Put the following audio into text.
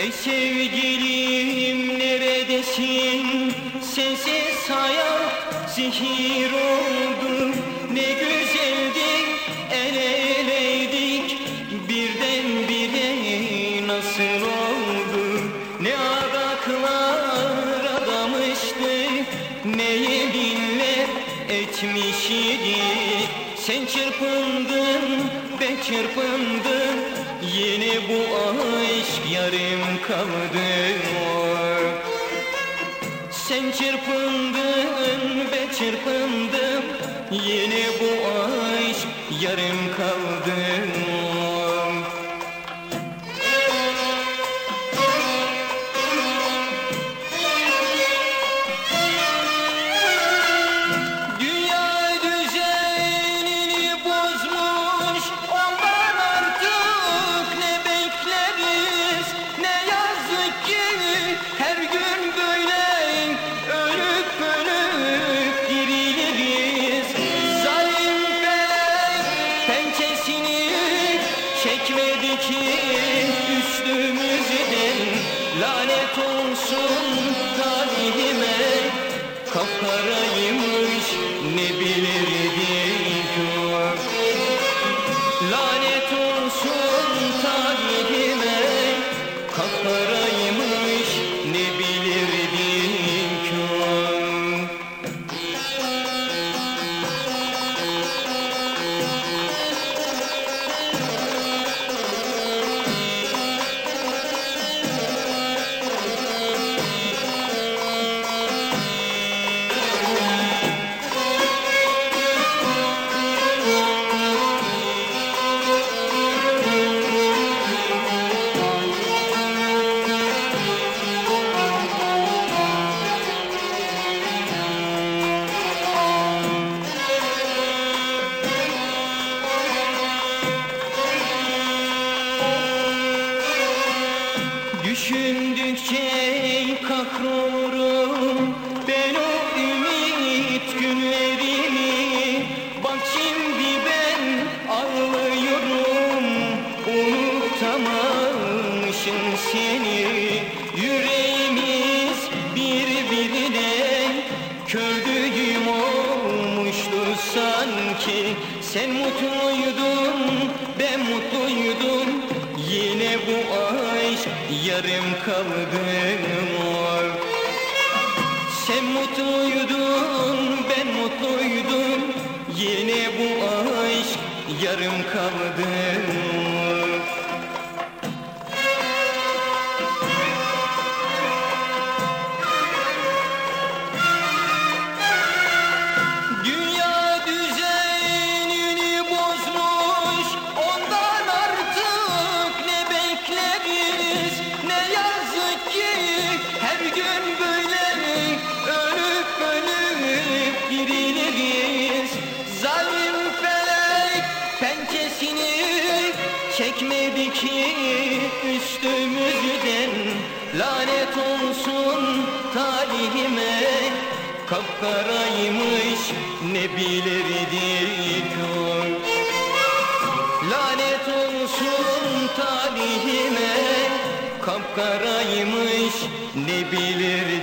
Ey sevgilim neredesin? Sensiz hayat zehir oldu. Ne güzeldi el eleydik birden bire nasıl oldu? Ne araklar adamıştı ne yeminler etmiş idik. Sen çırpındın ben çırpındım Yine bu aşk yarım kaldı Sen çırpındın ben çırpındım. Yine bu aşk yarım kaldı Düşündükçe kahrolurum ben o ümit günlerimi Bak şimdi ben ağlıyorum. Unutamamışım seni Yüreğimiz birbirine kördüğüm olmuştu sanki. Sen mutluydun ben mutluydum Yine bu aşk yarım kaldı Sen mutluydun ben mutluydum. Yine bu aşk yarım kaldı çekmedi ki Üstümüzden. Lanet olsun talihime Kapkaraymış ne bilirdik o. Lanet olsun talihime Kapkaraymış ne bilirdik